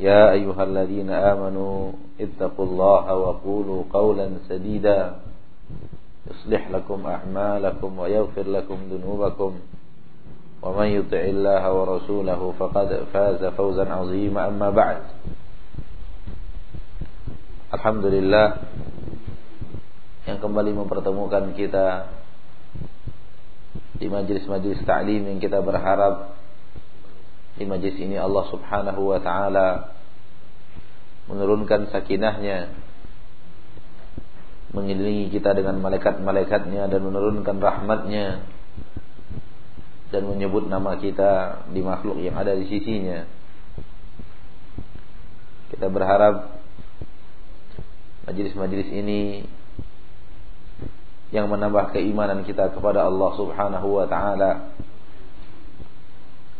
يا أيها الذين آمنوا اتقوا الله وقولوا قولا سديدا يصلح لكم أعمالكم ويغفر لكم ذنوبكم ومن يطع الله ورسوله فقد فاز فوزا عظيما أما بعد Alhamdulillah yang kembali mempertemukan kita di majlis-majlis ta'lim yang kita berharap di majlis ini Allah Subhanahu wa taala menurunkan sakinahnya mengelilingi kita dengan malaikat-malaikatnya dan menurunkan rahmatnya dan menyebut nama kita di makhluk yang ada di sisinya. Kita berharap majlis-majlis ini yang menambah keimanan kita kepada Allah Subhanahu wa taala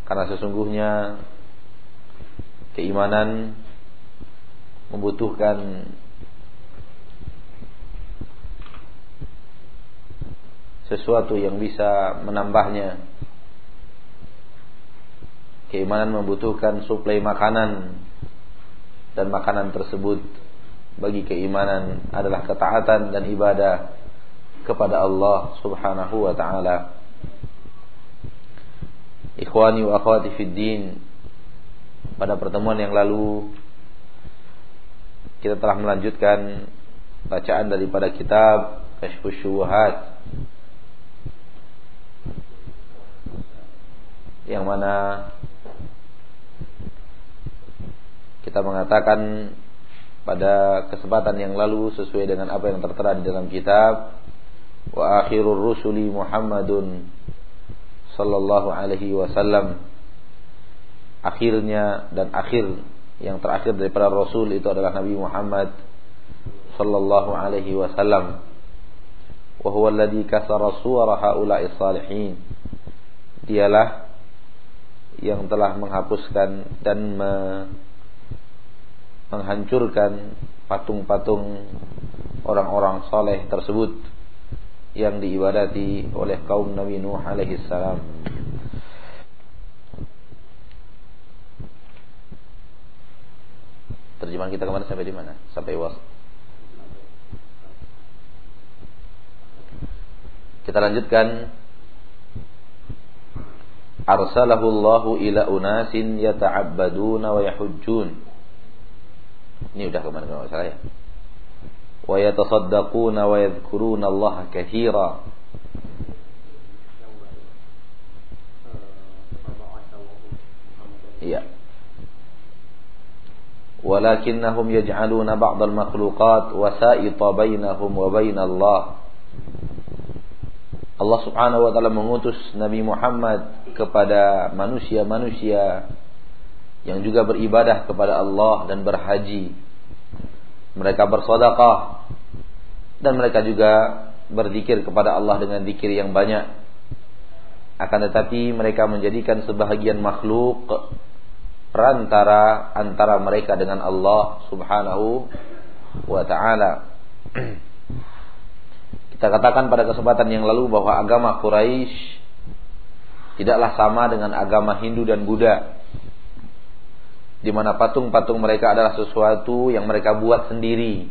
karena sesungguhnya keimanan membutuhkan sesuatu yang bisa menambahnya. Keimanan membutuhkan suplai makanan dan makanan tersebut bagi keimanan adalah ketaatan dan ibadah kepada Allah Subhanahu wa taala. Ikhwani wa akhwati fid din. Pada pertemuan yang lalu kita telah melanjutkan bacaan daripada kitab Kashfus Syubuhat yang mana kita mengatakan pada kesempatan yang lalu sesuai dengan apa yang tertera di dalam kitab wa akhirur rusuli Muhammadun sallallahu alaihi wasallam. Akhirnya dan akhir yang terakhir daripada Rasul itu adalah Nabi Muhammad sallallahu alaihi wasallam. Wa huwa alladhi kasara suwara haula'i salihin. Dialah yang telah menghapuskan dan me menghancurkan patung-patung orang-orang soleh tersebut yang diibadati oleh kaum Nabi Nuh alaihi salam Terjemahan kita ke mana sampai di mana? Sampai was. Kita lanjutkan. Arsalahu Allahu ila unasin yata'abbaduna wa yahujjun. Ini udah ke mana mana saya. Wa wa yadhkuruna Allah katsira. Iya walakinnahum yaj'aluna ba'd al-makhluqat wasa'ita bainahum wa bain Allah Allah Subhanahu wa taala mengutus Nabi Muhammad kepada manusia-manusia yang juga beribadah kepada Allah dan berhaji. Mereka bersedekah dan mereka juga berzikir kepada Allah dengan zikir yang banyak. Akan tetapi mereka menjadikan sebahagian makhluk perantara antara mereka dengan Allah Subhanahu wa taala. Kita katakan pada kesempatan yang lalu bahwa agama Quraisy tidaklah sama dengan agama Hindu dan Buddha. Di mana patung-patung mereka adalah sesuatu yang mereka buat sendiri.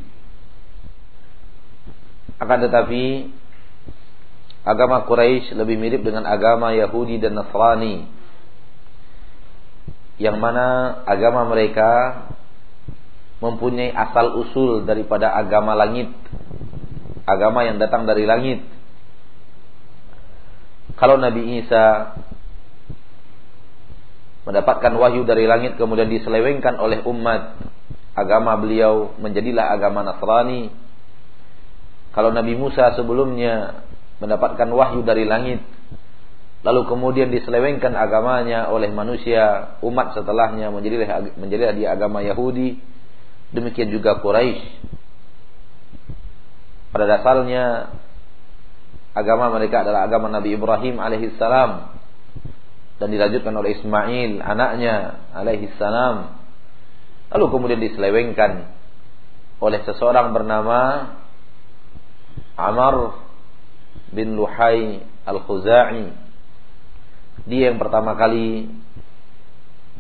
Akan tetapi agama Quraisy lebih mirip dengan agama Yahudi dan Nasrani yang mana agama mereka mempunyai asal usul daripada agama langit, agama yang datang dari langit. Kalau Nabi Isa mendapatkan wahyu dari langit kemudian diselewengkan oleh umat, agama beliau menjadilah agama Nasrani. Kalau Nabi Musa sebelumnya mendapatkan wahyu dari langit, lalu kemudian diselewengkan agamanya oleh manusia umat setelahnya menjadi menjadi dia agama Yahudi Demikian juga Quraisy. Pada dasarnya agama mereka adalah agama Nabi Ibrahim alaihissalam dan dilanjutkan oleh Ismail anaknya alaihissalam. Lalu kemudian diselewengkan oleh seseorang bernama Amr bin Luhai al-Khuzai. Dia yang pertama kali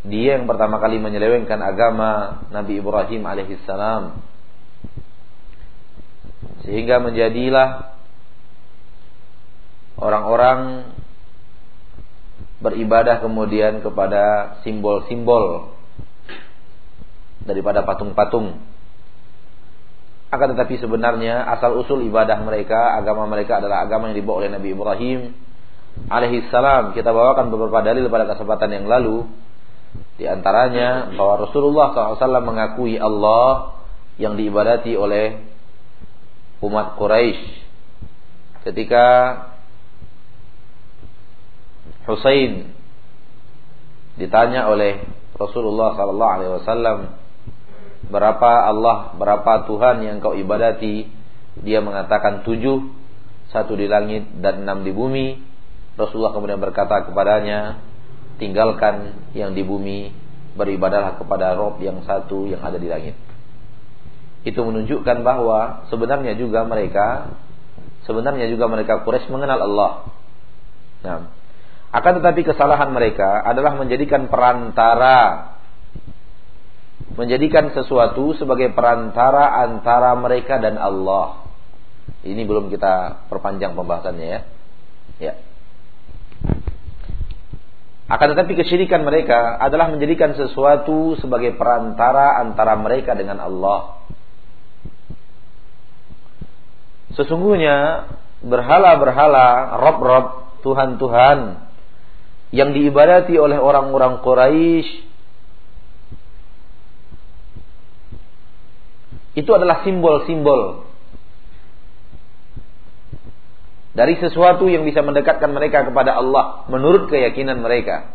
dia yang pertama kali menyelewengkan agama Nabi Ibrahim alaihissalam sehingga menjadilah orang-orang beribadah kemudian kepada simbol-simbol daripada patung-patung akan tetapi sebenarnya asal usul ibadah mereka, agama mereka adalah agama yang dibawa oleh Nabi Ibrahim alaihi salam. Kita bawakan beberapa dalil pada kesempatan yang lalu. Di antaranya bahwa Rasulullah SAW mengakui Allah yang diibadati oleh umat Quraisy ketika Husain ditanya oleh Rasulullah SAW berapa Allah, berapa Tuhan yang kau ibadati? Dia mengatakan tujuh, satu di langit dan enam di bumi. Rasulullah kemudian berkata kepadanya, tinggalkan yang di bumi, beribadahlah kepada Rob yang satu yang ada di langit. Itu menunjukkan bahwa sebenarnya juga mereka, sebenarnya juga mereka Quraisy mengenal Allah. Nah, akan tetapi kesalahan mereka adalah menjadikan perantara menjadikan sesuatu sebagai perantara antara mereka dan Allah. Ini belum kita perpanjang pembahasannya ya. Ya. Akan tetapi kesyirikan mereka adalah menjadikan sesuatu sebagai perantara antara mereka dengan Allah. Sesungguhnya berhala-berhala, rob-rob, Tuhan-Tuhan yang diibadati oleh orang-orang Quraisy itu adalah simbol-simbol dari sesuatu yang bisa mendekatkan mereka kepada Allah menurut keyakinan mereka.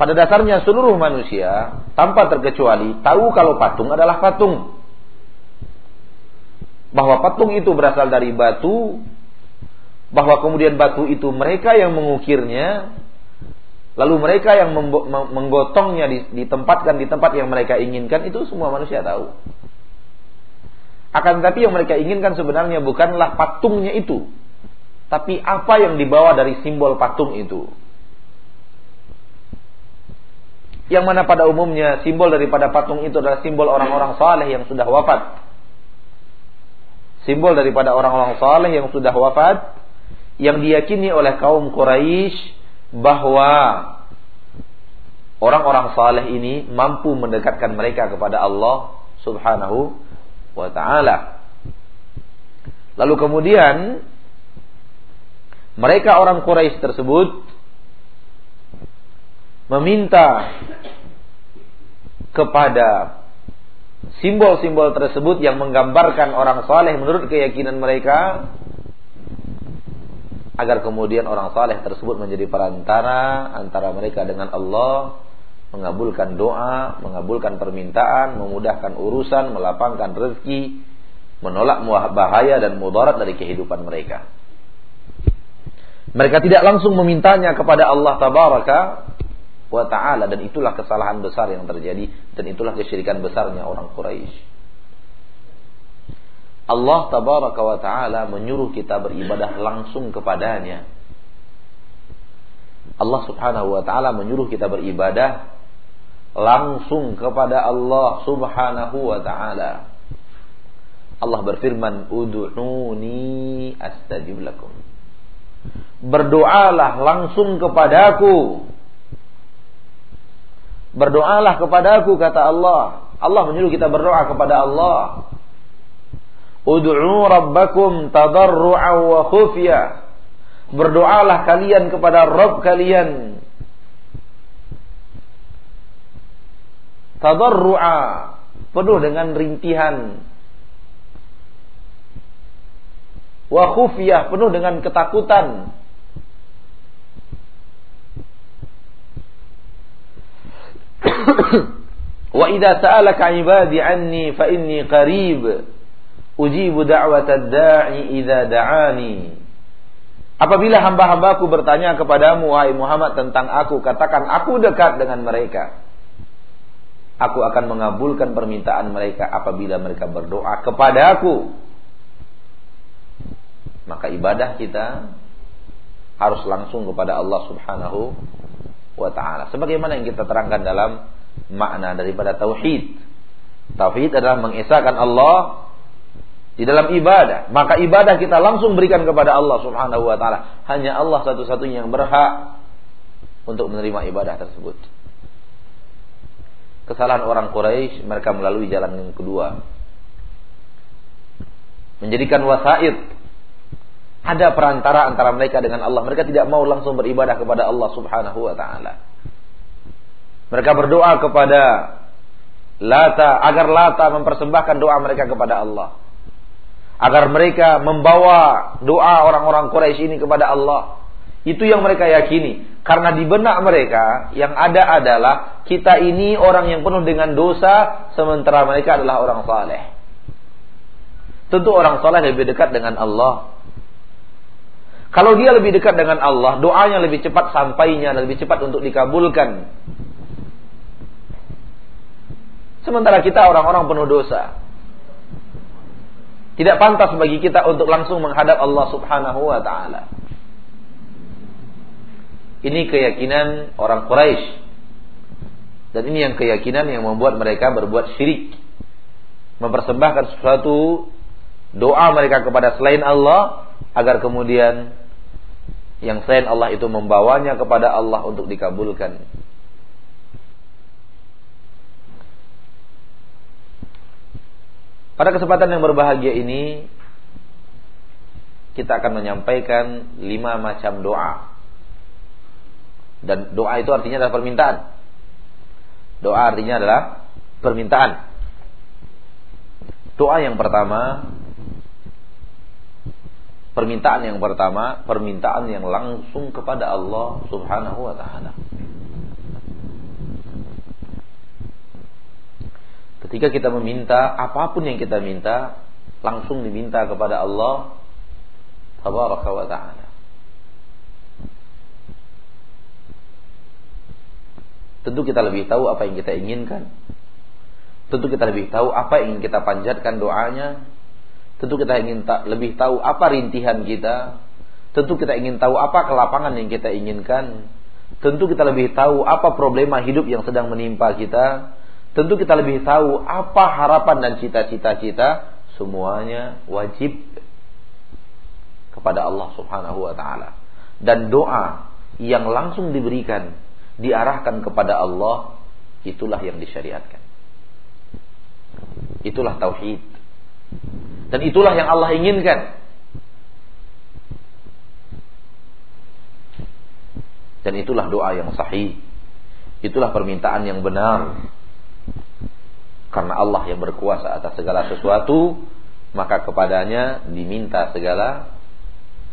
Pada dasarnya seluruh manusia tanpa terkecuali tahu kalau patung adalah patung. Bahwa patung itu berasal dari batu, bahwa kemudian batu itu mereka yang mengukirnya, Lalu mereka yang menggotongnya ditempatkan di tempat yang mereka inginkan itu semua manusia tahu. Akan tetapi yang mereka inginkan sebenarnya bukanlah patungnya itu, tapi apa yang dibawa dari simbol patung itu. Yang mana pada umumnya simbol daripada patung itu adalah simbol orang-orang saleh yang sudah wafat. Simbol daripada orang-orang saleh yang sudah wafat yang diyakini oleh kaum Quraisy bahwa orang-orang saleh ini mampu mendekatkan mereka kepada Allah Subhanahu wa taala. Lalu kemudian mereka orang Quraisy tersebut meminta kepada simbol-simbol tersebut yang menggambarkan orang saleh menurut keyakinan mereka agar kemudian orang saleh tersebut menjadi perantara antara mereka dengan Allah, mengabulkan doa, mengabulkan permintaan, memudahkan urusan, melapangkan rezeki, menolak bahaya dan mudarat dari kehidupan mereka. Mereka tidak langsung memintanya kepada Allah tabaraka wa taala dan itulah kesalahan besar yang terjadi dan itulah kesyirikan besarnya orang Quraisy. Allah tabaraka wa taala menyuruh kita beribadah langsung kepadanya. Allah subhanahu wa taala menyuruh kita beribadah langsung kepada Allah subhanahu wa taala. Allah berfirman, "Ud'uni astajib lakum." Berdoalah langsung kepadaku. Berdoalah kepadaku kata Allah. Allah menyuruh kita berdoa kepada Allah. Ud'u rabbakum tadarru'a wa khufya. Berdoalah kalian kepada Rabb kalian. Tadarru'a penuh dengan rintihan. Wa khufyah penuh dengan ketakutan. Wa idza sa'alaka 'ibadi 'anni fa inni qarib ujibu da'watad da'i idza da'ani. Apabila hamba-hambaku bertanya kepadamu wahai Muhammad tentang aku, katakan aku dekat dengan mereka. Aku akan mengabulkan permintaan mereka apabila mereka berdoa kepada aku. Maka ibadah kita harus langsung kepada Allah Subhanahu wa taala. Sebagaimana yang kita terangkan dalam makna daripada tauhid. Tauhid adalah mengesahkan Allah di dalam ibadah, maka ibadah kita langsung berikan kepada Allah Subhanahu wa taala. Hanya Allah satu-satunya yang berhak untuk menerima ibadah tersebut. Kesalahan orang Quraisy mereka melalui jalan yang kedua. Menjadikan wasaid ada perantara antara mereka dengan Allah. Mereka tidak mau langsung beribadah kepada Allah Subhanahu wa taala. Mereka berdoa kepada Lata agar Lata mempersembahkan doa mereka kepada Allah agar mereka membawa doa orang-orang Quraisy ini kepada Allah. Itu yang mereka yakini. Karena di benak mereka yang ada adalah kita ini orang yang penuh dengan dosa sementara mereka adalah orang saleh. Tentu orang saleh lebih dekat dengan Allah. Kalau dia lebih dekat dengan Allah, doanya lebih cepat sampainya, lebih cepat untuk dikabulkan. Sementara kita orang-orang penuh dosa. Tidak pantas bagi kita untuk langsung menghadap Allah Subhanahu wa taala. Ini keyakinan orang Quraisy. Dan ini yang keyakinan yang membuat mereka berbuat syirik. Mempersembahkan sesuatu doa mereka kepada selain Allah agar kemudian yang selain Allah itu membawanya kepada Allah untuk dikabulkan. Pada kesempatan yang berbahagia ini kita akan menyampaikan lima macam doa. Dan doa itu artinya adalah permintaan. Doa artinya adalah permintaan. Doa yang pertama permintaan yang pertama, permintaan yang langsung kepada Allah Subhanahu wa taala. Ketika kita meminta apa pun yang kita minta, langsung diminta kepada Allah Tabaraka wa taala. Tentu kita lebih tahu apa yang kita inginkan. Tentu kita lebih tahu apa yang ingin kita panjatkan doanya. Tentu kita ingin ta lebih tahu apa rintihan kita. Tentu kita ingin tahu apa kelapangan yang kita inginkan. Tentu kita lebih tahu apa problema hidup yang sedang menimpa kita tentu kita lebih tahu apa harapan dan cita-cita kita semuanya wajib kepada Allah Subhanahu wa taala. Dan doa yang langsung diberikan diarahkan kepada Allah itulah yang disyariatkan. Itulah tauhid. Dan itulah yang Allah inginkan. Dan itulah doa yang sahih. Itulah permintaan yang benar karena Allah yang berkuasa atas segala sesuatu, maka kepadanya diminta segala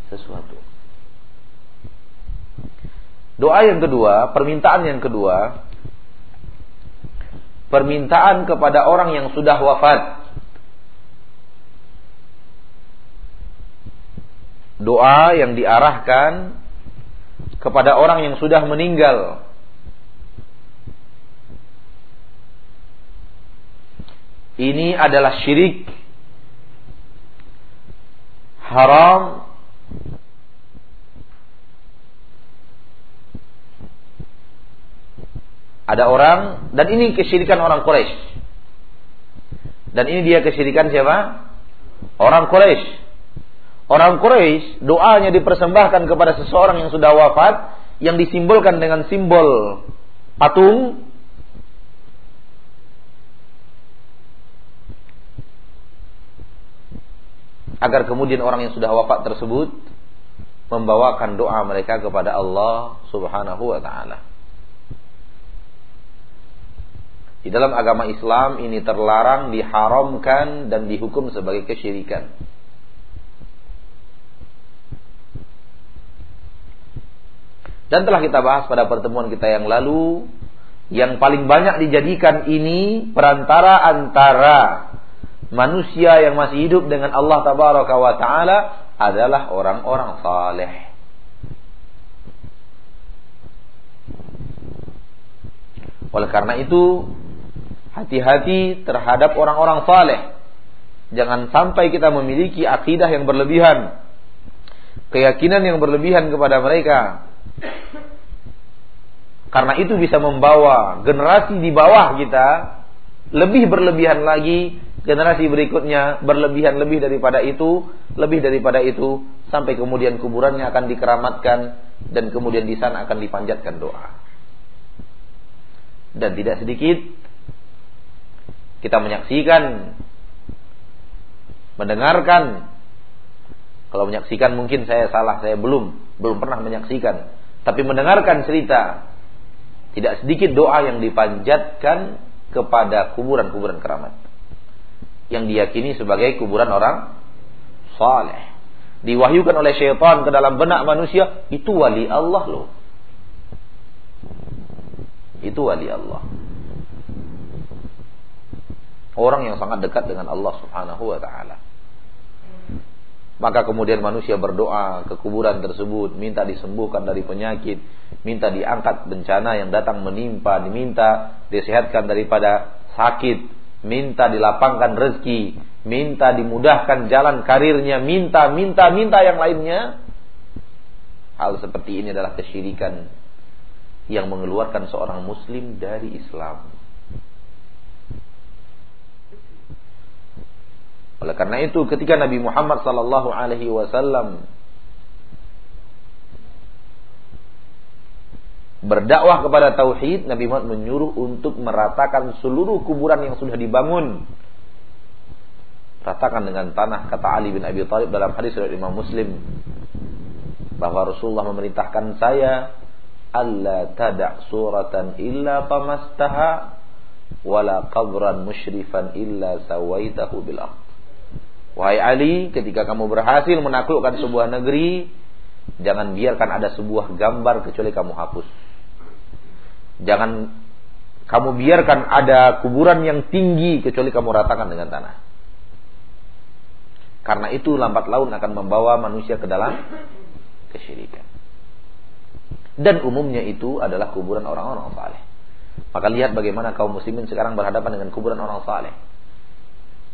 sesuatu. Doa yang kedua, permintaan yang kedua, permintaan kepada orang yang sudah wafat. Doa yang diarahkan kepada orang yang sudah meninggal ini adalah syirik. Haram. Ada orang dan ini kesyirikan orang Quraisy. Dan ini dia kesyirikan siapa? Orang Quraisy. Orang Quraisy doanya dipersembahkan kepada seseorang yang sudah wafat yang disimbolkan dengan simbol patung agar kemudian orang yang sudah wafat tersebut membawakan doa mereka kepada Allah Subhanahu wa taala. Di dalam agama Islam ini terlarang, diharamkan dan dihukum sebagai kesyirikan. Dan telah kita bahas pada pertemuan kita yang lalu yang paling banyak dijadikan ini perantara antara manusia yang masih hidup dengan Allah tabaraka wa taala adalah orang-orang saleh. Oleh karena itu, hati-hati terhadap orang-orang saleh. Jangan sampai kita memiliki akidah yang berlebihan, keyakinan yang berlebihan kepada mereka karena itu bisa membawa generasi di bawah kita lebih berlebihan lagi, generasi berikutnya berlebihan lebih daripada itu, lebih daripada itu sampai kemudian kuburannya akan dikeramatkan dan kemudian di sana akan dipanjatkan doa. Dan tidak sedikit kita menyaksikan mendengarkan kalau menyaksikan mungkin saya salah, saya belum belum pernah menyaksikan, tapi mendengarkan cerita tidak sedikit doa yang dipanjatkan kepada kuburan-kuburan keramat. Yang diyakini sebagai kuburan orang saleh. Diwahyukan oleh syaitan ke dalam benak manusia, itu wali Allah loh. Itu wali Allah. Orang yang sangat dekat dengan Allah Subhanahu wa taala. Maka kemudian manusia berdoa ke kuburan tersebut, minta disembuhkan dari penyakit, minta diangkat bencana yang datang menimpa, diminta disehatkan daripada sakit, minta dilapangkan rezeki, minta dimudahkan jalan karirnya, minta, minta, minta yang lainnya. Hal seperti ini adalah kesyirikan yang mengeluarkan seorang muslim dari Islam. Oleh karena itu ketika Nabi Muhammad wasallam berdakwah kepada tauhid, Nabi Muhammad menyuruh untuk meratakan seluruh kuburan yang sudah dibangun. Ratakan dengan tanah kata Ali bin Abi Thalib dalam hadis dari Imam Muslim bahwa Rasulullah memerintahkan saya alla tada' suratan illa pamastaha wala qabran musyrifan illa sawaitahu bil Wahai Ali, ketika kamu berhasil menaklukkan sebuah negeri, jangan biarkan ada sebuah gambar kecuali kamu hapus. Jangan kamu biarkan ada kuburan yang tinggi kecuali kamu ratakan dengan tanah. Karena itu lambat laun akan membawa manusia ke dalam kesyirikan. Dan umumnya itu adalah kuburan orang-orang saleh. Maka lihat bagaimana kaum muslimin sekarang berhadapan dengan kuburan orang saleh.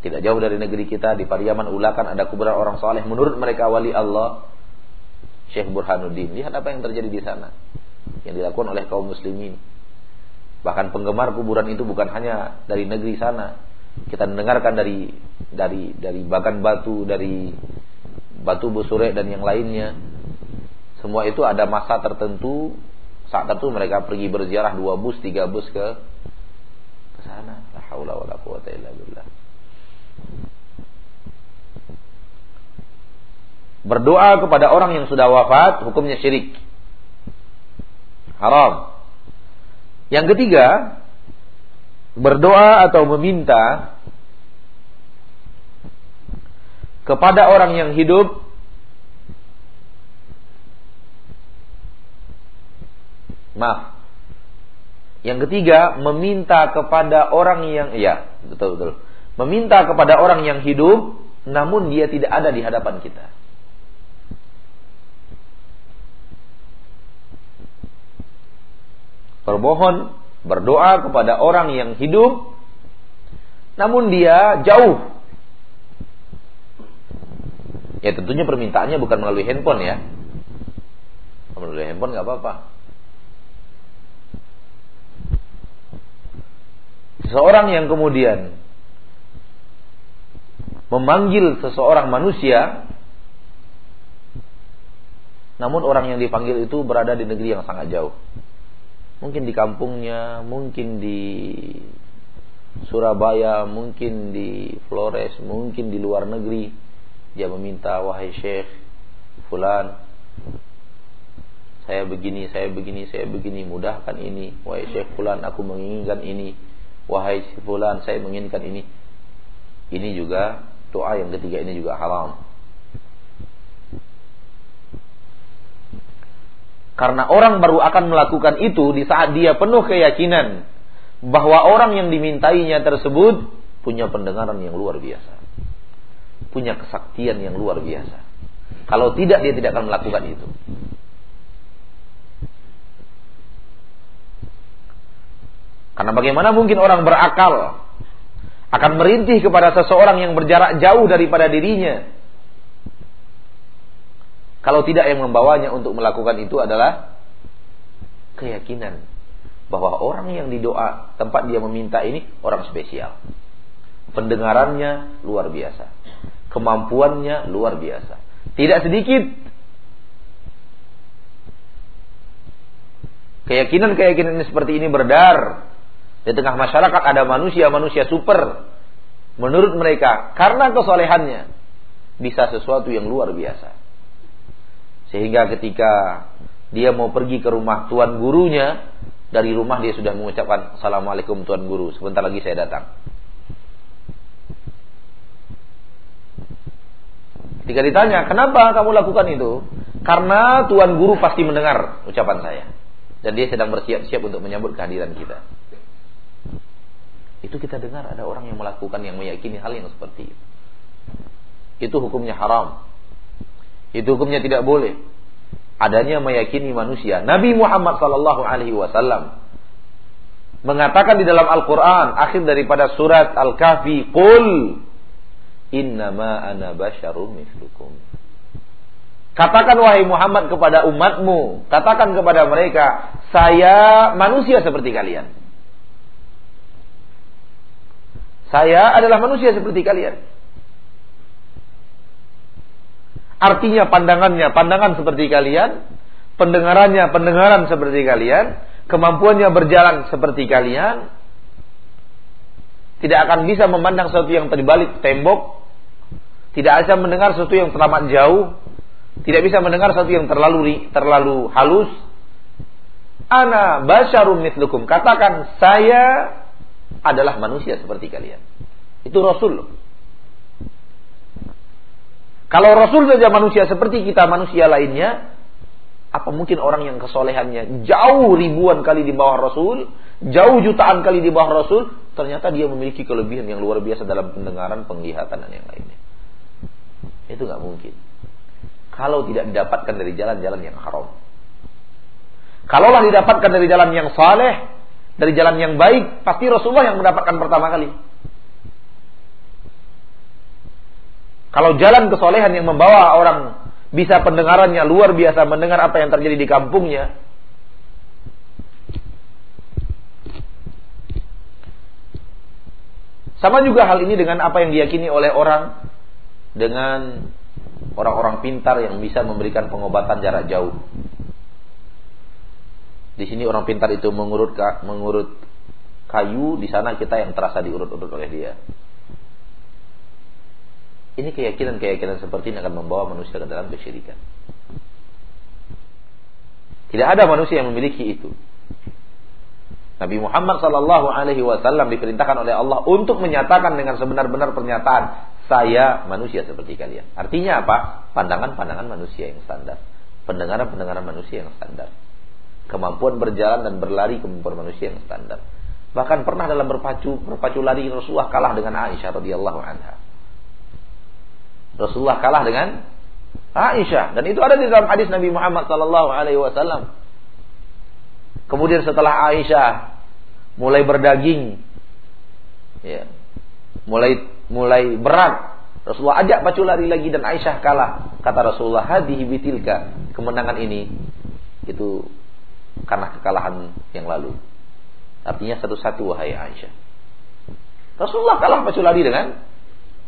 Tidak jauh dari negeri kita di Pariaman Ulakan ada kuburan orang soleh. Menurut mereka wali Allah Syekh Burhanuddin. Lihat apa yang terjadi di sana. Yang dilakukan oleh kaum muslimin. Bahkan penggemar kuburan itu bukan hanya dari negeri sana. Kita mendengarkan dari dari dari Bagan Batu, dari Batu Busure dan yang lainnya. Semua itu ada masa tertentu. Saat tertentu mereka pergi berziarah dua bus, tiga bus ke ke sana. La. Berdoa kepada orang yang sudah wafat hukumnya syirik. Haram. Yang ketiga, berdoa atau meminta kepada orang yang hidup Maaf. Yang ketiga, meminta kepada orang yang ya, betul betul meminta kepada orang yang hidup namun dia tidak ada di hadapan kita. Berbohon, berdoa kepada orang yang hidup namun dia jauh. Ya tentunya permintaannya bukan melalui handphone ya. Melalui handphone nggak apa-apa. Seorang yang kemudian memanggil seseorang manusia namun orang yang dipanggil itu berada di negeri yang sangat jauh. Mungkin di kampungnya, mungkin di Surabaya, mungkin di Flores, mungkin di luar negeri. Dia meminta, wahai Syekh Fulan, saya begini, saya begini, saya begini, mudahkan ini. Wahai Syekh Fulan, aku menginginkan ini. Wahai Fulan, saya menginginkan ini. Ini juga Doa yang ketiga ini juga haram. Karena orang baru akan melakukan itu di saat dia penuh keyakinan bahwa orang yang dimintainya tersebut punya pendengaran yang luar biasa. Punya kesaktian yang luar biasa. Kalau tidak dia tidak akan melakukan itu. Karena bagaimana mungkin orang berakal akan merintih kepada seseorang yang berjarak jauh daripada dirinya. Kalau tidak yang membawanya untuk melakukan itu adalah keyakinan bahwa orang yang didoa tempat dia meminta ini orang spesial. Pendengarannya luar biasa. Kemampuannya luar biasa. Tidak sedikit keyakinan-keyakinan seperti ini berdar di tengah masyarakat ada manusia-manusia super. Menurut mereka, karena kesolehannya, bisa sesuatu yang luar biasa. Sehingga ketika dia mau pergi ke rumah tuan gurunya, dari rumah dia sudah mengucapkan Assalamualaikum tuan guru, sebentar lagi saya datang. Ketika ditanya, kenapa kamu lakukan itu? Karena tuan guru pasti mendengar ucapan saya. Dan dia sedang bersiap-siap untuk menyambut kehadiran kita. Itu kita dengar ada orang yang melakukan yang meyakini hal yang seperti itu. Itu hukumnya haram. Itu hukumnya tidak boleh. Adanya meyakini manusia. Nabi Muhammad sallallahu alaihi wasallam mengatakan di dalam Al-Qur'an akhir daripada surat Al-Kahfi, "Qul innama ana basyarum mislukum." Katakan wahai Muhammad kepada umatmu, katakan kepada mereka, saya manusia seperti kalian. Saya adalah manusia seperti kalian. Artinya pandangannya, pandangan seperti kalian, pendengarannya, pendengaran seperti kalian, kemampuannya berjalan seperti kalian, tidak akan bisa memandang sesuatu yang terbalik tembok, tidak bisa mendengar sesuatu yang teramat jauh, tidak bisa mendengar sesuatu yang terlalu terlalu halus. Ana basyarum mislukum. Katakan saya adalah manusia seperti kalian. Itu Rasul. Kalau Rasul saja manusia seperti kita manusia lainnya, apa mungkin orang yang kesolehannya jauh ribuan kali di bawah Rasul, jauh jutaan kali di bawah Rasul, ternyata dia memiliki kelebihan yang luar biasa dalam pendengaran, penglihatan dan yang lainnya. Itu nggak mungkin. Kalau tidak didapatkan dari jalan-jalan yang haram. Kalaulah didapatkan dari jalan yang saleh, dari jalan yang baik, pasti Rasulullah yang mendapatkan pertama kali. Kalau jalan kesolehan yang membawa orang bisa pendengarannya luar biasa mendengar apa yang terjadi di kampungnya. Sama juga hal ini dengan apa yang diyakini oleh orang dengan orang-orang pintar yang bisa memberikan pengobatan jarak jauh. Di sini orang pintar itu mengurut mengurut kayu, di sana kita yang terasa diurut-urut oleh dia. Ini keyakinan-keyakinan seperti ini akan membawa manusia ke dalam kesyirikan. Tidak ada manusia yang memiliki itu. Nabi Muhammad Sallallahu Alaihi Wasallam diperintahkan oleh Allah untuk menyatakan dengan sebenar-benar pernyataan saya manusia seperti kalian. Artinya apa? Pandangan-pandangan manusia yang standar, pendengaran-pendengaran manusia yang standar kemampuan berjalan dan berlari kemampuan manusia yang standar. Bahkan pernah dalam berpacu berpacu lari Rasulullah kalah dengan Aisyah radhiyallahu anha. Rasulullah kalah dengan Aisyah dan itu ada di dalam hadis Nabi Muhammad sallallahu alaihi wasallam. Kemudian setelah Aisyah mulai berdaging ya, mulai mulai berat Rasulullah ajak pacu lari lagi dan Aisyah kalah. Kata Rasulullah, "Hadhihi bitilka." Kemenangan ini itu karena kekalahan yang lalu. Artinya satu-satu wahai Aisyah. Rasulullah kalah pacu lari dengan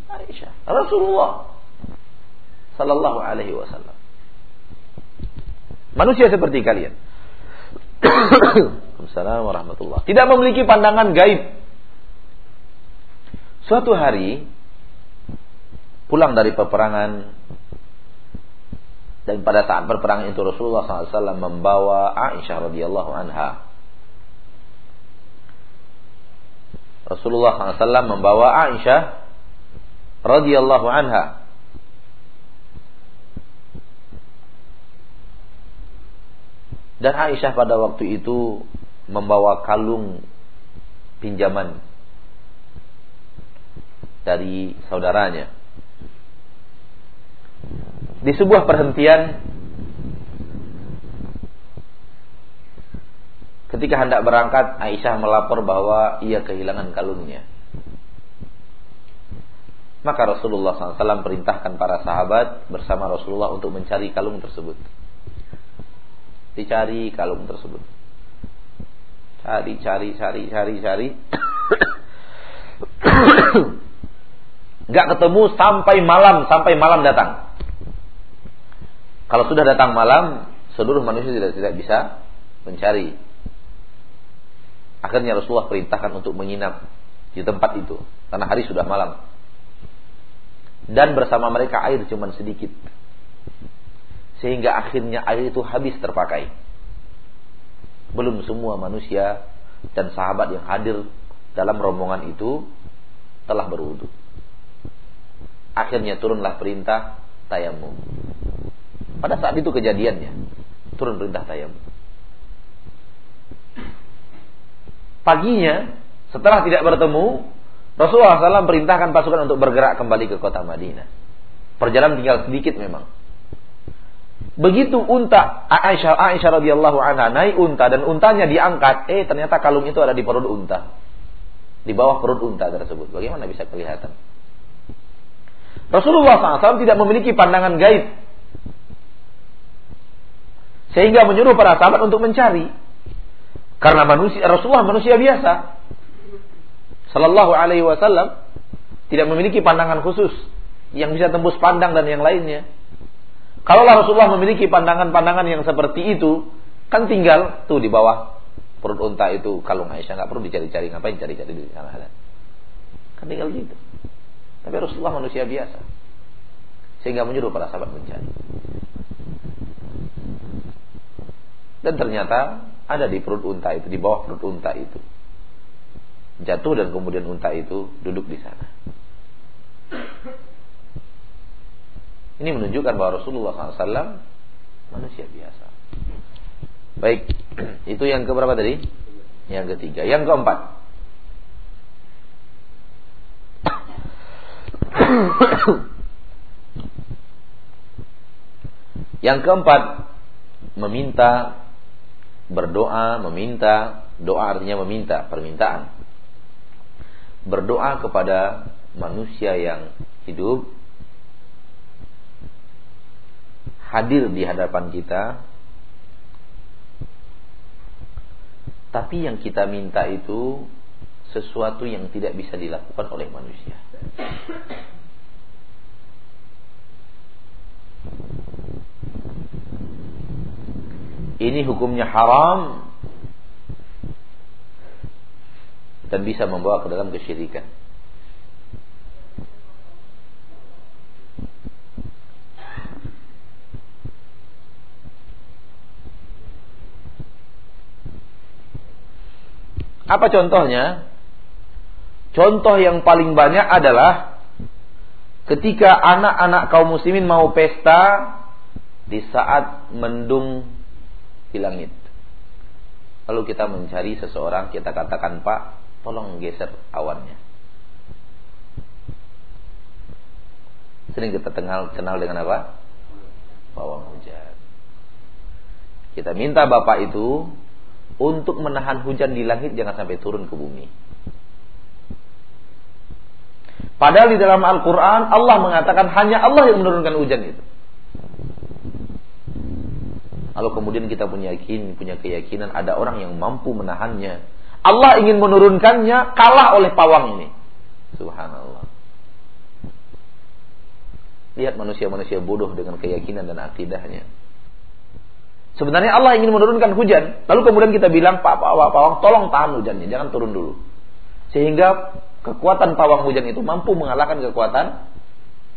Aisyah. Rasulullah sallallahu alaihi wasallam. Manusia seperti kalian. Assalamualaikum warahmatullah. Tidak memiliki pandangan gaib. Suatu hari pulang dari peperangan dan pada saat berperang itu Rasulullah SAW membawa Aisyah radhiyallahu anha. Rasulullah SAW membawa Aisyah radhiyallahu anha. Dan Aisyah pada waktu itu membawa kalung pinjaman dari saudaranya. Di sebuah perhentian ketika hendak berangkat Aisyah melapor bahwa ia kehilangan kalungnya. Maka Rasulullah SAW perintahkan para sahabat bersama Rasulullah untuk mencari kalung tersebut. Dicari kalung tersebut. Cari, cari, cari, cari, cari. Gak ketemu sampai malam, sampai malam datang. Kalau sudah datang malam, seluruh manusia tidak tidak bisa mencari. Akhirnya Rasulullah perintahkan untuk menginap di tempat itu karena hari sudah malam. Dan bersama mereka air cuma sedikit. Sehingga akhirnya air itu habis terpakai. Belum semua manusia dan sahabat yang hadir dalam rombongan itu telah berwudu. Akhirnya turunlah perintah tayamum. Pada saat itu kejadiannya turun perintah tayamum. Paginya setelah tidak bertemu Rasulullah SAW perintahkan pasukan untuk bergerak kembali ke kota Madinah. Perjalanan tinggal sedikit memang. Begitu unta Aisyah Aisyah radhiyallahu anha naik unta dan untanya diangkat, eh ternyata kalung itu ada di perut unta. Di bawah perut unta tersebut. Bagaimana bisa kelihatan? Rasulullah SAW tidak memiliki pandangan gaib. Sehingga menyuruh para sahabat untuk mencari. Karena manusia Rasulullah manusia biasa. Sallallahu alaihi wasallam tidak memiliki pandangan khusus yang bisa tembus pandang dan yang lainnya. Kalau Rasulullah memiliki pandangan-pandangan yang seperti itu, kan tinggal tuh di bawah perut unta itu kalung Aisyah nggak perlu dicari-cari ngapain cari-cari di sana kan tinggal gitu tapi Rasulullah manusia biasa. Sehingga menyuruh para sahabat mencari. Dan ternyata ada di perut unta itu, di bawah perut unta itu. Jatuh dan kemudian unta itu duduk di sana. Ini menunjukkan bahwa Rasulullah SAW manusia biasa. Baik, itu yang keberapa tadi? Yang ketiga. Yang keempat. Yang keempat, meminta, berdoa, meminta, doa artinya meminta, permintaan. Berdoa kepada manusia yang hidup, hadir di hadapan kita, tapi yang kita minta itu sesuatu yang tidak bisa dilakukan oleh manusia. Ini hukumnya haram dan bisa membawa ke dalam kesyirikan. Apa contohnya? Contoh yang paling banyak adalah ketika anak-anak kaum muslimin mau pesta di saat mendung di langit. Lalu kita mencari seseorang, kita katakan, "Pak, tolong geser awannya." Sering kita kenal, kenal dengan apa? Bawang hujan. Kita minta Bapak itu untuk menahan hujan di langit jangan sampai turun ke bumi. Padahal di dalam Al-Quran Allah mengatakan hanya Allah yang menurunkan hujan itu. Lalu kemudian kita punya yakin, punya keyakinan ada orang yang mampu menahannya. Allah ingin menurunkannya kalah oleh pawang ini. Subhanallah. Lihat manusia-manusia bodoh dengan keyakinan dan akidahnya. Sebenarnya Allah ingin menurunkan hujan. Lalu kemudian kita bilang, Pak, Pak, Pawang, tolong tahan hujannya, jangan turun dulu. Sehingga kekuatan pawang hujan itu mampu mengalahkan kekuatan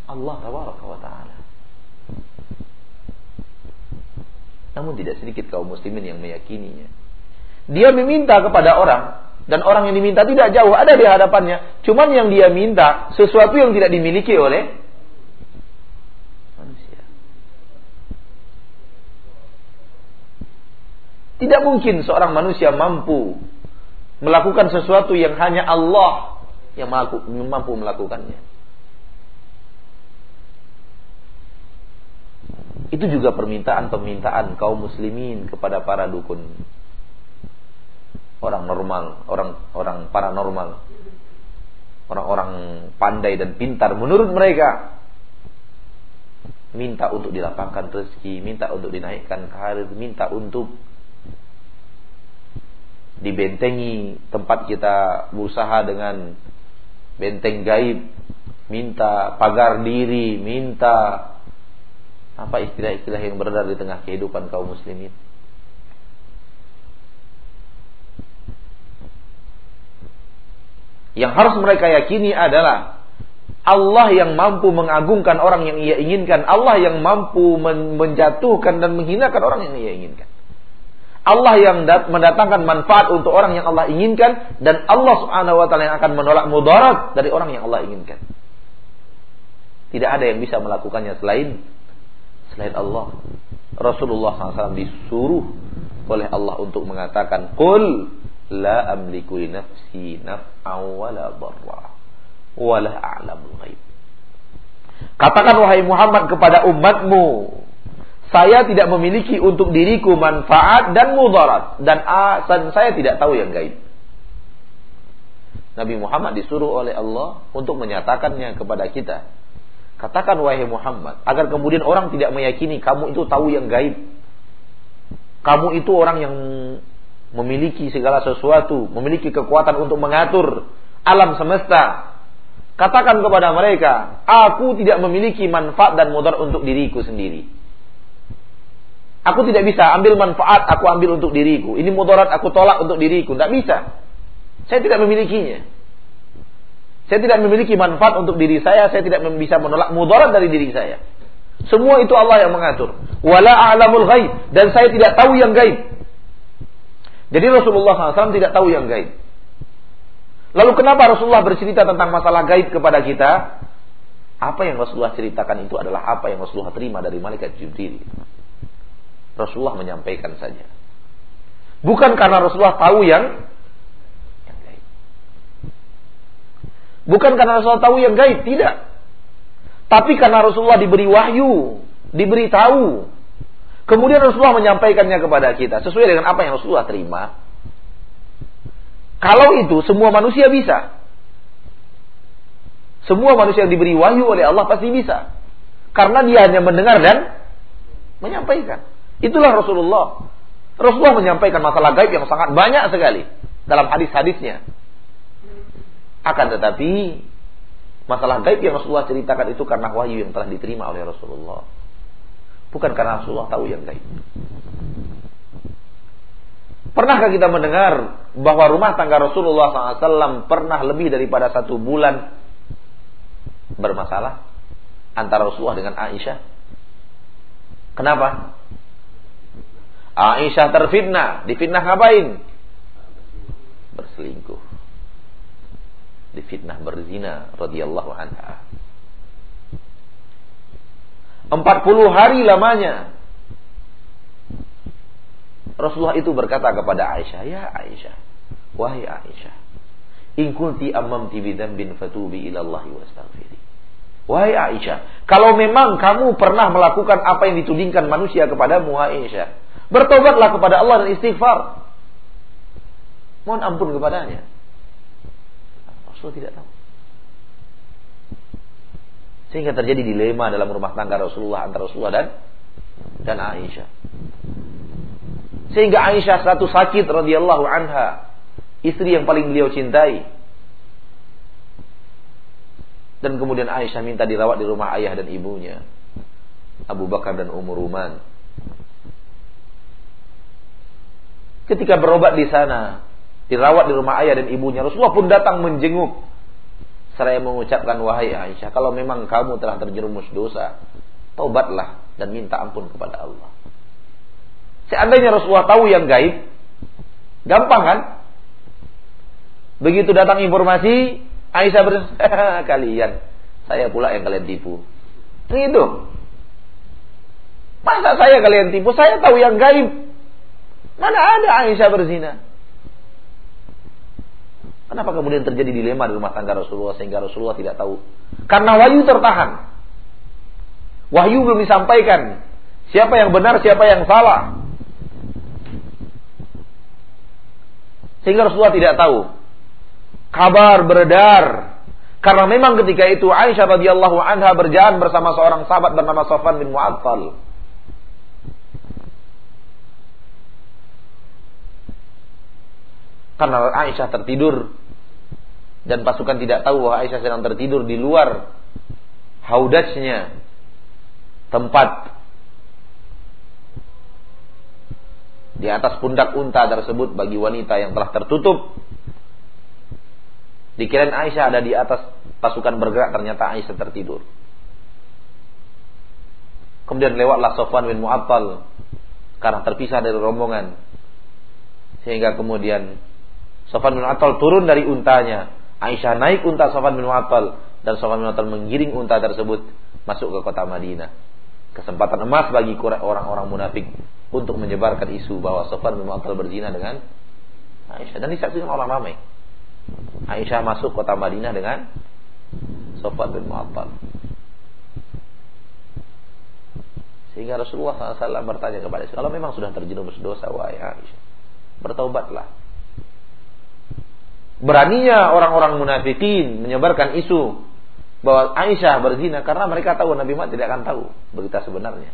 Allah wa taala. Namun tidak sedikit kaum muslimin yang meyakininya. Dia meminta kepada orang dan orang yang diminta tidak jauh ada di hadapannya. Cuman yang dia minta sesuatu yang tidak dimiliki oleh manusia. Tidak mungkin seorang manusia mampu melakukan sesuatu yang hanya Allah yang mampu melakukannya. Itu juga permintaan-permintaan kaum muslimin kepada para dukun. Orang normal, orang orang paranormal. Orang-orang pandai dan pintar menurut mereka. Minta untuk dilapangkan rezeki, minta untuk dinaikkan karir, minta untuk dibentengi tempat kita berusaha dengan benteng gaib, minta pagar diri, minta apa istilah-istilah yang beredar di tengah kehidupan kaum muslimin? Yang harus mereka yakini adalah Allah yang mampu mengagungkan orang yang ia inginkan, Allah yang mampu menjatuhkan dan menghinakan orang yang ia inginkan. Allah yang mendatangkan manfaat untuk orang yang Allah inginkan dan Allah Subhanahu wa taala yang akan menolak mudarat dari orang yang Allah inginkan. Tidak ada yang bisa melakukannya selain selain Allah. Rasulullah SAW disuruh oleh Allah untuk mengatakan, Qul la amliku nafsi naf'an wa la darra wa la a'lamul ghaib. Katakan wahai Muhammad kepada umatmu, saya tidak memiliki untuk diriku manfaat dan mudarat dan dan saya tidak tahu yang gaib. Nabi Muhammad disuruh oleh Allah untuk menyatakannya kepada kita. Katakan wahai Muhammad, agar kemudian orang tidak meyakini kamu itu tahu yang gaib. Kamu itu orang yang memiliki segala sesuatu, memiliki kekuatan untuk mengatur alam semesta. Katakan kepada mereka, aku tidak memiliki manfaat dan modal untuk diriku sendiri. Aku tidak bisa ambil manfaat, aku ambil untuk diriku. Ini mudarat aku tolak untuk diriku. Tidak bisa. Saya tidak memilikinya. Saya tidak memiliki manfaat untuk diri saya, saya tidak bisa menolak mudarat dari diri saya. Semua itu Allah yang mengatur. Wala a'lamul ghaib dan saya tidak tahu yang gaib. Jadi Rasulullah SAW tidak tahu yang gaib. Lalu kenapa Rasulullah bercerita tentang masalah gaib kepada kita? Apa yang Rasulullah ceritakan itu adalah apa yang Rasulullah terima dari malaikat Jibril. Rasulullah menyampaikan saja. Bukan karena Rasulullah tahu yang Bukan karena Rasulullah tahu yang gaib, tidak. Tapi karena Rasulullah diberi wahyu, diberi tahu. Kemudian Rasulullah menyampaikannya kepada kita sesuai dengan apa yang Rasulullah terima. Kalau itu semua manusia bisa. Semua manusia yang diberi wahyu oleh Allah pasti bisa. Karena dia hanya mendengar dan menyampaikan. Itulah Rasulullah. Rasulullah menyampaikan masalah gaib yang sangat banyak sekali dalam hadis-hadisnya. Akan tetapi masalah gaib yang Rasulullah ceritakan itu karena wahyu yang telah diterima oleh Rasulullah. Bukan karena Rasulullah tahu yang gaib. Pernahkah kita mendengar bahwa rumah tangga Rasulullah SAW pernah lebih daripada satu bulan bermasalah antara Rasulullah dengan Aisyah? Kenapa? Aisyah terfitnah. Difitnah ngapain? Berselingkuh difitnah berzina radhiyallahu anha. 40 hari lamanya Rasulullah itu berkata kepada Aisyah, "Ya Aisyah, wahai Aisyah, in kunti amamti bin fatubi ila Allah wastaghfiri." Wahai Aisyah, kalau memang kamu pernah melakukan apa yang ditudingkan manusia kepadamu, Aisyah, bertobatlah kepada Allah dan istighfar. Mohon ampun kepadanya. Rasul tidak tahu. Sehingga terjadi dilema dalam rumah tangga Rasulullah antara Rasulullah dan dan Aisyah. Sehingga Aisyah satu sakit radhiyallahu anha, istri yang paling beliau cintai. Dan kemudian Aisyah minta dirawat di rumah ayah dan ibunya. Abu Bakar dan Umar Ruman. Ketika berobat di sana, dirawat di rumah ayah dan ibunya. Rasulullah pun datang menjenguk. Seraya mengucapkan, wahai Aisyah, kalau memang kamu telah terjerumus dosa, taubatlah dan minta ampun kepada Allah. Seandainya Rasulullah tahu yang gaib, gampang kan? Begitu datang informasi, Aisyah berkata, kalian, saya pula yang kalian tipu. Itu. Masa saya kalian tipu? Saya tahu yang gaib. Mana ada Aisyah berzina? Kenapa kemudian terjadi dilema di rumah tangga Rasulullah sehingga Rasulullah tidak tahu? Karena wahyu tertahan. Wahyu belum disampaikan. Siapa yang benar, siapa yang salah. Sehingga Rasulullah tidak tahu. Kabar beredar. Karena memang ketika itu Aisyah radhiyallahu anha berjalan bersama seorang sahabat bernama Sofan bin Mu'attal. Karena Aisyah tertidur dan pasukan tidak tahu bahwa Aisyah sedang tertidur di luar haudajnya tempat di atas pundak unta tersebut bagi wanita yang telah tertutup. Dikirain Aisyah ada di atas pasukan bergerak ternyata Aisyah tertidur. Kemudian lewatlah Sofwan bin Mu'attal karena terpisah dari rombongan. Sehingga kemudian Sofan bin Mu'attal turun dari untanya. Aisyah naik unta Sofan bin Mu'attal dan Sofan bin Mu'attal menggiring unta tersebut masuk ke kota Madinah. Kesempatan emas bagi orang-orang munafik untuk menyebarkan isu bahwa Sofan bin Mu'attal berzina dengan Aisyah dan disaksikan orang ramai. Aisyah masuk kota Madinah dengan Sofan bin Mu'attal. Sehingga Rasulullah SAW bertanya kepada Aisyah, kalau memang sudah terjerumus dosa, wahai Aisyah, bertaubatlah beraninya orang-orang munafikin menyebarkan isu bahwa Aisyah berzina karena mereka tahu Nabi Muhammad tidak akan tahu berita sebenarnya.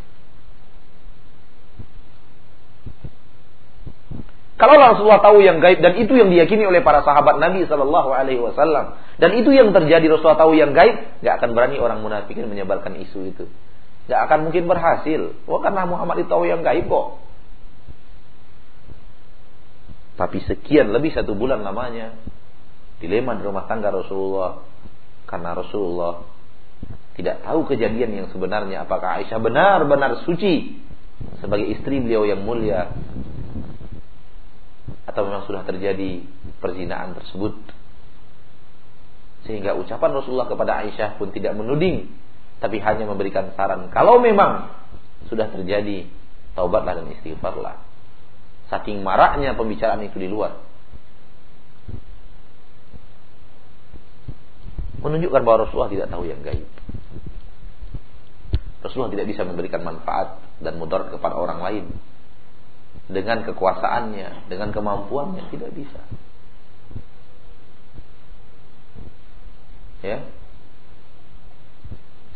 Kalau Rasulullah tahu yang gaib dan itu yang diyakini oleh para sahabat Nabi Shallallahu Alaihi Wasallam dan itu yang terjadi Rasulullah tahu yang gaib, nggak akan berani orang munafikin menyebarkan isu itu, nggak akan mungkin berhasil. Oh karena Muhammad itu tahu yang gaib kok. Tapi sekian lebih satu bulan lamanya dilema di rumah tangga Rasulullah. Karena Rasulullah tidak tahu kejadian yang sebenarnya. Apakah Aisyah benar-benar suci sebagai istri beliau yang mulia? Atau memang sudah terjadi perzinaan tersebut? Sehingga ucapan Rasulullah kepada Aisyah pun tidak menuding tapi hanya memberikan saran kalau memang sudah terjadi taubatlah dan istighfarlah. Saking maraknya pembicaraan itu di luar menunjukkan bahwa Rasulullah tidak tahu yang gaib. Rasulullah tidak bisa memberikan manfaat dan mudarat kepada orang lain dengan kekuasaannya, dengan kemampuannya tidak bisa. Ya.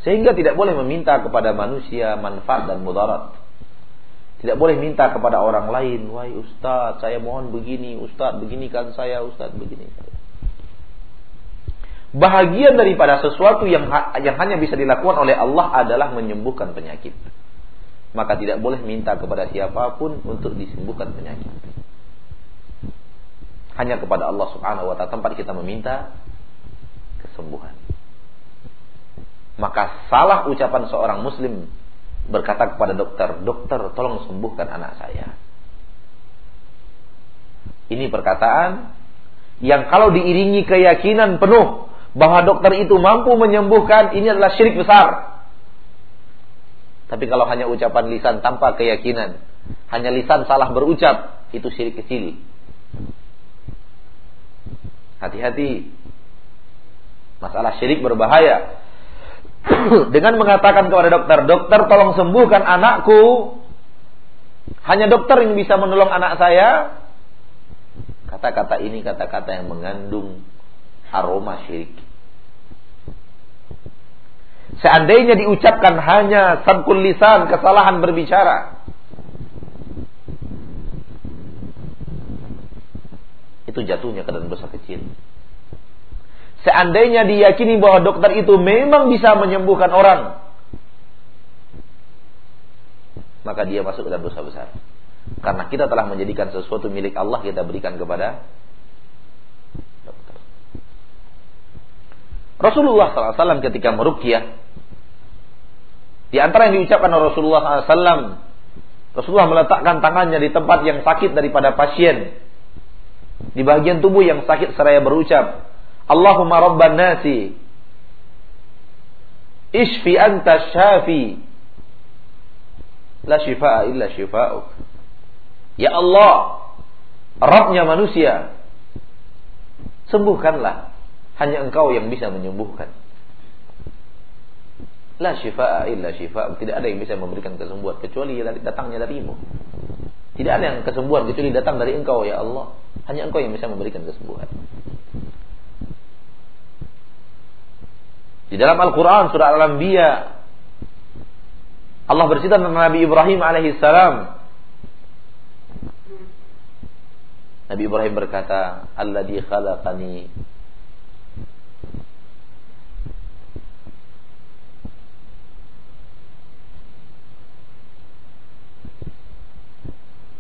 Sehingga tidak boleh meminta kepada manusia manfaat dan mudarat. Tidak boleh minta kepada orang lain, "Wahai ustaz, saya mohon begini, ustaz beginikan saya, ustaz begini saya." Bahagian daripada sesuatu yang yang hanya bisa dilakukan oleh Allah adalah menyembuhkan penyakit. Maka tidak boleh minta kepada siapa pun untuk disembuhkan penyakit. Hanya kepada Allah Subhanahu wa taala tempat kita meminta kesembuhan. Maka salah ucapan seorang muslim berkata kepada dokter, "Dokter, tolong sembuhkan anak saya." Ini perkataan yang kalau diiringi keyakinan penuh bahwa dokter itu mampu menyembuhkan ini adalah syirik besar. Tapi kalau hanya ucapan lisan tanpa keyakinan, hanya lisan salah berucap, itu syirik kecil. Hati-hati. Masalah syirik berbahaya. Dengan mengatakan kepada dokter, dokter tolong sembuhkan anakku. Hanya dokter yang bisa menolong anak saya. Kata-kata ini kata-kata yang mengandung aroma syirik. Seandainya diucapkan hanya sabkul lisan, kesalahan berbicara. Itu jatuhnya ke dalam dosa kecil. Seandainya diyakini bahwa dokter itu memang bisa menyembuhkan orang, maka dia masuk ke dalam dosa besar. Karena kita telah menjadikan sesuatu milik Allah kita berikan kepada Rasulullah SAW ketika merukyah di antara yang diucapkan Rasulullah SAW Rasulullah meletakkan tangannya di tempat yang sakit daripada pasien di bagian tubuh yang sakit seraya berucap Allahumma rabban nasi Ishfi anta syafi La shifa'a illa shifa'uk Ya Allah, Rabbnya manusia, sembuhkanlah. Hanya engkau yang bisa menyembuhkan. La syifa'a illa syifa' Tidak ada yang bisa memberikan kesembuhan kecuali datangnya darimu. Tidak ada yang kesembuhan kecuali datang dari engkau ya Allah. Hanya engkau yang bisa memberikan kesembuhan. Di dalam Al-Quran surah Al-Anbiya Allah bercerita tentang Nabi Ibrahim alaihissalam Nabi Ibrahim berkata, "Alladzi khalaqani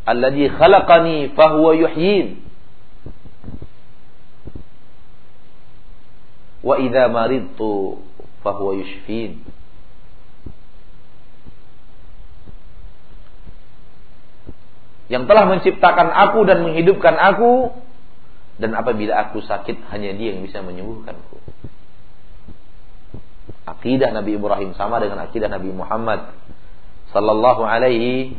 Alladzi khalaqani fahuwa yuhyin." Wa idza maridtu fahuwa yushfin. yang telah menciptakan aku dan menghidupkan aku dan apabila aku sakit hanya dia yang bisa menyembuhkanku. Akidah Nabi Ibrahim sama dengan akidah Nabi Muhammad sallallahu alaihi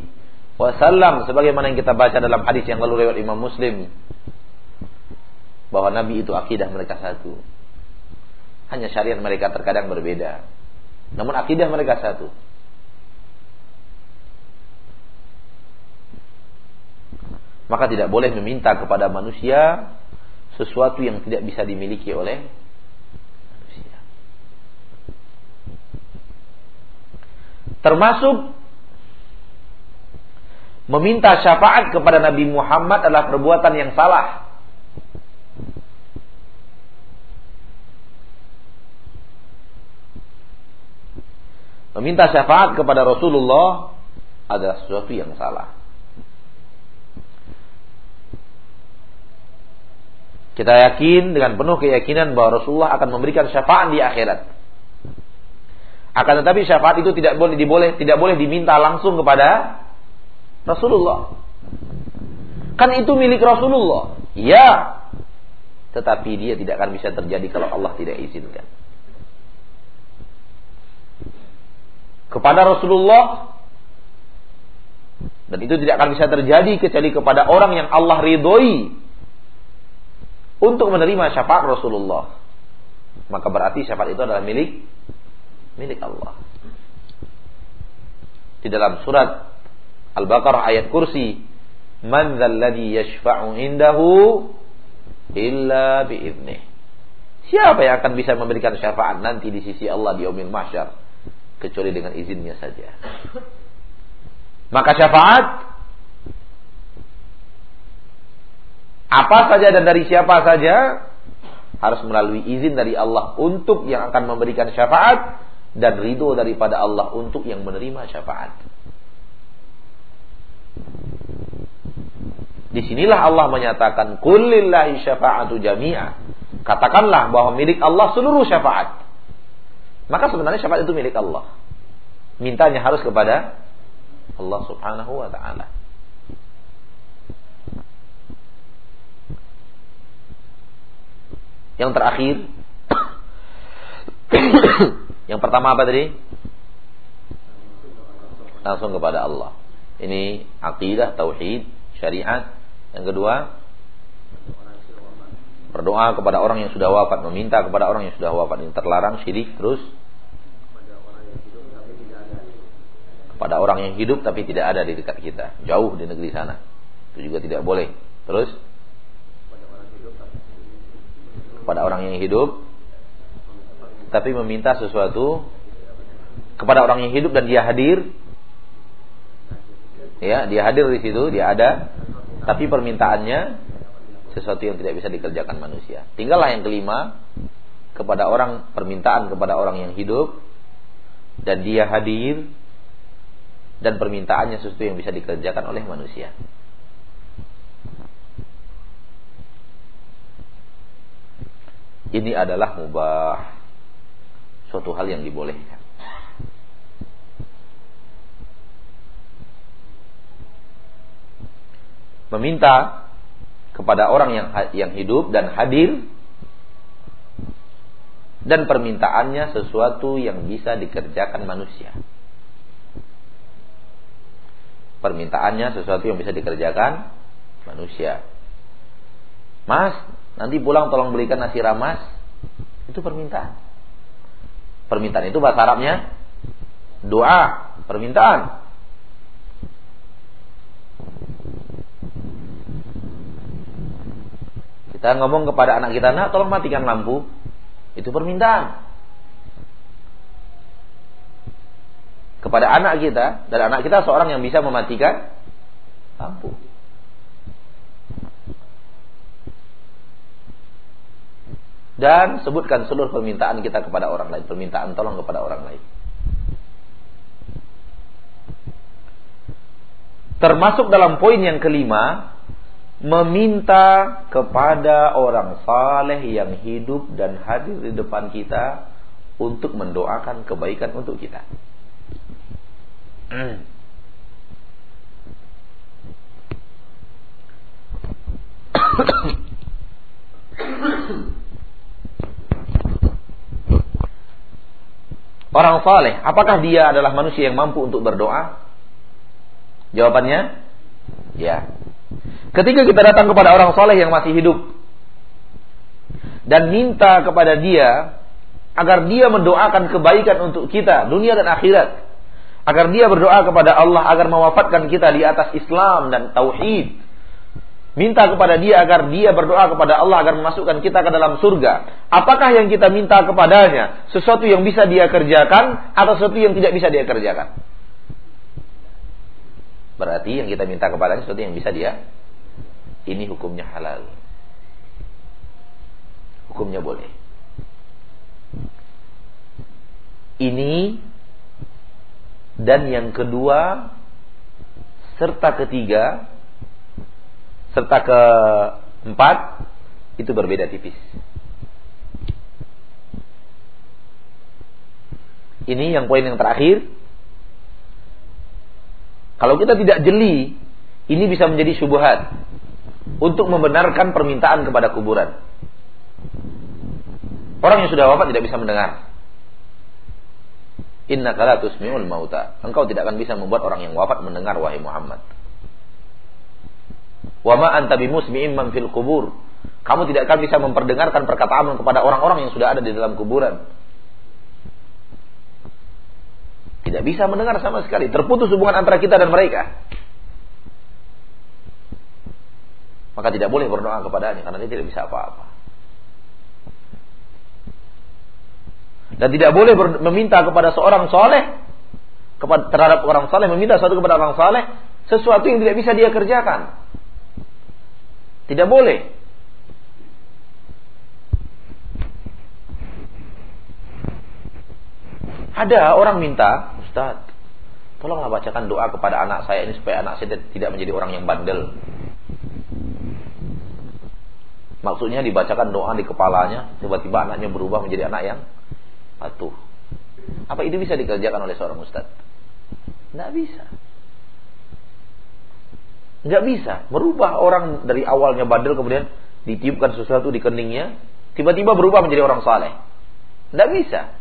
wasallam sebagaimana yang kita baca dalam hadis yang lalu lewat Imam Muslim bahwa Nabi itu akidah mereka satu. Hanya syariat mereka terkadang berbeda. Namun akidah mereka satu. maka tidak boleh meminta kepada manusia sesuatu yang tidak bisa dimiliki oleh manusia. Termasuk meminta syafaat kepada Nabi Muhammad adalah perbuatan yang salah. Meminta syafaat kepada Rasulullah adalah sesuatu yang salah. Kita yakin dengan penuh keyakinan bahwa Rasulullah akan memberikan syafaat di akhirat. Akan tetapi syafaat itu tidak boleh diboleh tidak boleh diminta langsung kepada Rasulullah. Kan itu milik Rasulullah. Ya. Tetapi dia tidak akan bisa terjadi kalau Allah tidak izinkan. Kepada Rasulullah dan itu tidak akan bisa terjadi kecuali kepada orang yang Allah ridhoi untuk menerima syafaat Rasulullah. Maka berarti syafaat itu adalah milik milik Allah. Di dalam surat Al-Baqarah ayat kursi, "Man dzalladzi yashfa'u indahu illa biiznih." Siapa yang akan bisa memberikan syafaat nanti di sisi Allah di yaumil mahsyar kecuali dengan izinnya saja. Maka syafaat apa saja dan dari siapa saja harus melalui izin dari Allah untuk yang akan memberikan syafaat dan ridho daripada Allah untuk yang menerima syafaat. Di sinilah Allah menyatakan kulillahi syafa'atu jami'a. Katakanlah bahwa milik Allah seluruh syafaat. Maka sebenarnya syafaat itu milik Allah. Mintanya harus kepada Allah Subhanahu wa taala. Yang terakhir Yang pertama apa tadi? Langsung kepada Allah. Ini akidah, tauhid, syariat. Yang kedua, berdoa kepada orang yang sudah wafat, meminta kepada orang yang sudah wafat. Ini terlarang syirik terus kepada orang yang hidup tapi tidak ada di dekat kita, jauh di negeri sana. Itu juga tidak boleh. Terus kepada orang yang hidup tapi meminta sesuatu kepada orang yang hidup dan dia hadir ya dia hadir di situ dia ada. Tapi permintaannya sesuatu yang tidak bisa dikerjakan manusia. Tinggallah yang kelima kepada orang permintaan kepada orang yang hidup dan dia hadir dan permintaannya sesuatu yang bisa dikerjakan oleh manusia. Ini adalah mubah suatu hal yang dibolehkan meminta kepada orang yang yang hidup dan hadir dan permintaannya sesuatu yang bisa dikerjakan manusia. Permintaannya sesuatu yang bisa dikerjakan manusia. Mas, nanti pulang tolong belikan nasi ramas. Itu permintaan. Permintaan itu bahasa Arabnya doa, permintaan. Kita ngomong kepada anak kita, nak tolong matikan lampu. Itu permintaan. Kepada anak kita, dan anak kita seorang yang bisa mematikan lampu. Dan sebutkan seluruh permintaan kita kepada orang lain. Permintaan tolong kepada orang lain. Termasuk dalam poin yang kelima, meminta kepada orang saleh yang hidup dan hadir di depan kita untuk mendoakan kebaikan untuk kita. Hmm. Orang saleh, apakah dia adalah manusia yang mampu untuk berdoa? Jawabannya, ya. Ketika kita datang kepada orang soleh yang masih hidup dan minta kepada dia agar dia mendoakan kebaikan untuk kita dunia dan akhirat, agar dia berdoa kepada Allah agar mewafatkan kita di atas Islam dan tauhid, minta kepada dia agar dia berdoa kepada Allah agar memasukkan kita ke dalam surga. Apakah yang kita minta kepadanya sesuatu yang bisa dia kerjakan atau sesuatu yang tidak bisa dia kerjakan? Berarti yang kita minta kepadanya sesuatu yang bisa dia ini hukumnya halal. Hukumnya boleh. Ini dan yang kedua serta ketiga serta keempat itu berbeda tipis. Ini yang poin yang terakhir. Kalau kita tidak jeli, ini bisa menjadi syubhat untuk membenarkan permintaan kepada kuburan. Orang yang sudah wafat tidak bisa mendengar. Inna kala tusmi'ul mauta. Engkau tidak akan bisa membuat orang yang wafat mendengar wahai Muhammad. Wa ma anta bimusmi'in kubur. Kamu tidak akan bisa memperdengarkan perkataan kepada orang-orang yang sudah ada di dalam kuburan. Tidak bisa mendengar sama sekali. Terputus hubungan antara kita dan mereka. maka tidak boleh berdoa kepadanya karena dia tidak bisa apa-apa. Dan tidak boleh meminta kepada seorang soleh terhadap orang soleh meminta sesuatu kepada orang soleh sesuatu yang tidak bisa dia kerjakan. Tidak boleh. Ada orang minta, Ustaz, tolonglah bacakan doa kepada anak saya ini supaya anak saya tidak menjadi orang yang bandel. Maksudnya dibacakan doa di kepalanya, tiba-tiba anaknya berubah menjadi anak yang patuh. Apa itu bisa dikerjakan oleh seorang ustaz? Tidak bisa. Tidak bisa. Merubah orang dari awalnya bandel kemudian ditiupkan sesuatu di keningnya, tiba-tiba berubah menjadi orang saleh. Tidak bisa.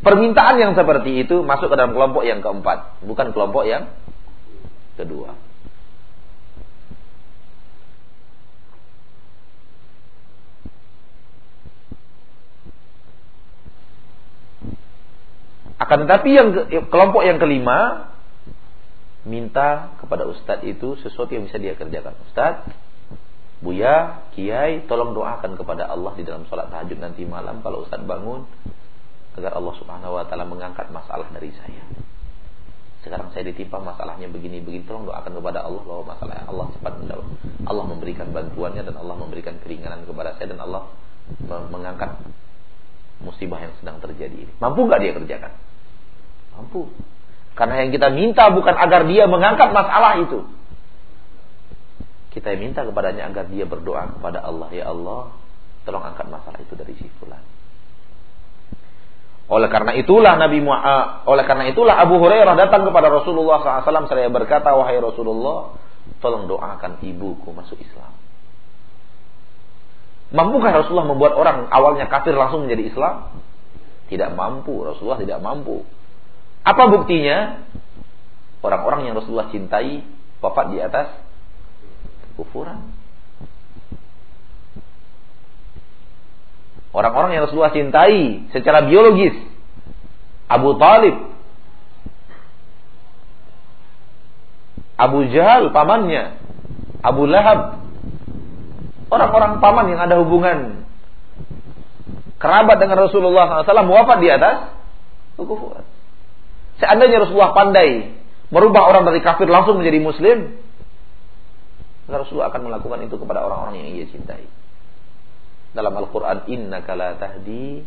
Permintaan yang seperti itu masuk ke dalam kelompok yang keempat, bukan kelompok yang kedua. Akan tetapi yang kelompok yang kelima minta kepada ustadz itu sesuatu yang bisa dia kerjakan. Ustadz, Buya, Kiai, tolong doakan kepada Allah di dalam sholat tahajud nanti malam kalau ustadz bangun agar Allah Subhanahu wa taala mengangkat masalah dari saya. Sekarang saya ditimpa masalahnya begini-begini, tolong doakan kepada Allah bahwa masalah Allah cepat menjawab. Allah memberikan bantuannya dan Allah memberikan keringanan kepada saya dan Allah mengangkat musibah yang sedang terjadi ini. Mampu nggak dia kerjakan? Mampu. Karena yang kita minta bukan agar dia mengangkat masalah itu. Kita minta kepadanya agar dia berdoa kepada Allah, ya Allah, tolong angkat masalah itu dari si fulan. Oleh karena itulah Nabi Muhammad, oleh karena itulah Abu Hurairah datang kepada Rasulullah SAW saya berkata wahai Rasulullah, tolong doakan ibuku masuk Islam. Mampukah Rasulullah membuat orang awalnya kafir langsung menjadi Islam? Tidak mampu, Rasulullah tidak mampu. Apa buktinya? Orang-orang yang Rasulullah cintai wafat di atas kekufuran. Orang-orang yang Rasulullah cintai secara biologis. Abu Talib. Abu Jahal pamannya. Abu Lahab. Orang-orang paman yang ada hubungan kerabat dengan Rasulullah SAW wafat di atas kekufuran. Seandainya Rasulullah pandai merubah orang dari kafir langsung menjadi muslim, Rasulullah akan melakukan itu kepada orang-orang yang ia cintai. Dalam Al-Quran, Inna la tahdi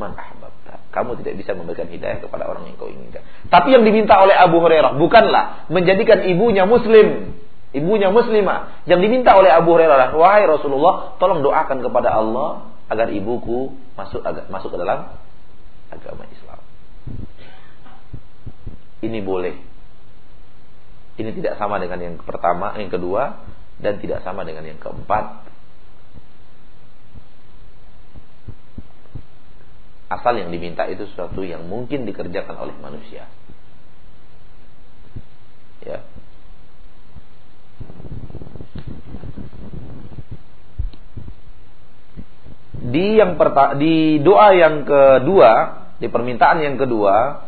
man. Kamu tidak bisa memberikan hidayah kepada orang yang kau inginkan. Tapi yang diminta oleh Abu Hurairah bukanlah menjadikan ibunya muslim. Ibunya muslimah. Yang diminta oleh Abu Hurairah, wahai Rasulullah, tolong doakan kepada Allah agar ibuku masuk masuk ke dalam agama Islam. Ini boleh. Ini tidak sama dengan yang pertama, yang kedua, dan tidak sama dengan yang keempat. Asal yang diminta itu sesuatu yang mungkin dikerjakan oleh manusia. Ya. Di yang di doa yang kedua, di permintaan yang kedua,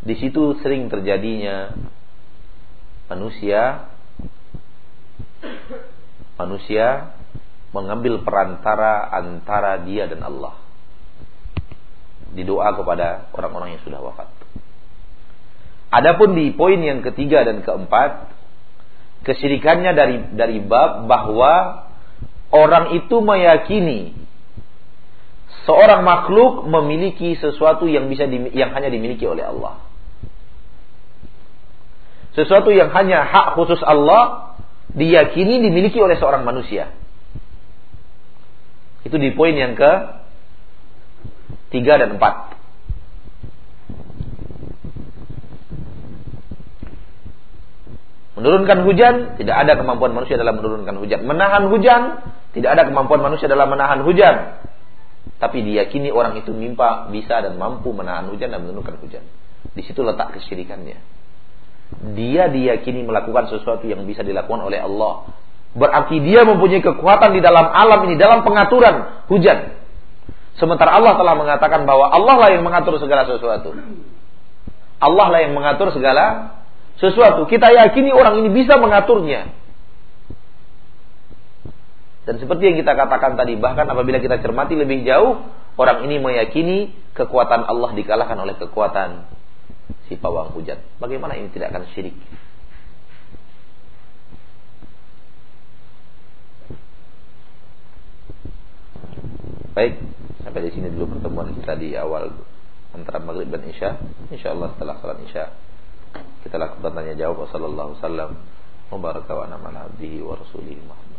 Di situ sering terjadinya manusia manusia mengambil perantara antara dia dan Allah. Di doa kepada orang-orang yang sudah wafat. Adapun di poin yang ketiga dan keempat, kesirikannya dari dari bab bahwa orang itu meyakini seorang makhluk memiliki sesuatu yang bisa yang hanya dimiliki oleh Allah sesuatu yang hanya hak khusus Allah diyakini dimiliki oleh seorang manusia. Itu di poin yang ke tiga dan empat. Menurunkan hujan, tidak ada kemampuan manusia dalam menurunkan hujan. Menahan hujan, tidak ada kemampuan manusia dalam menahan hujan. Tapi diyakini orang itu mimpa bisa dan mampu menahan hujan dan menurunkan hujan. Di situ letak kesyirikannya dia diyakini melakukan sesuatu yang bisa dilakukan oleh Allah. Berarti dia mempunyai kekuatan di dalam alam ini, dalam pengaturan hujan. Sementara Allah telah mengatakan bahwa Allah lah yang mengatur segala sesuatu. Allah lah yang mengatur segala sesuatu. Kita yakini orang ini bisa mengaturnya. Dan seperti yang kita katakan tadi, bahkan apabila kita cermati lebih jauh, orang ini meyakini kekuatan Allah dikalahkan oleh kekuatan si pawang hujan. Bagaimana ini tidak akan syirik? Baik, sampai di sini dulu pertemuan kita di awal antara maghrib dan isya. Insya Allah setelah salat isya kita lakukan tanya jawab. Wassalamualaikum warahmatullahi wabarakatuh.